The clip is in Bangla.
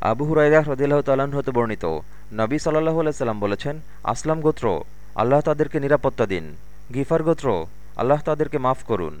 আবু হুরাইরা হদিল্লাহ তাল্লাহ্ন হতে বর্ণিত। নবী সাল্লাহ আলাইসাল্লাম বলেছেন, আসলাম গোত্র, আল্লাহ তাদেরকে নিরাপত্তা দিন। গিফার গোত্র, আল্লাহ তাদেরকে মাফ করুন।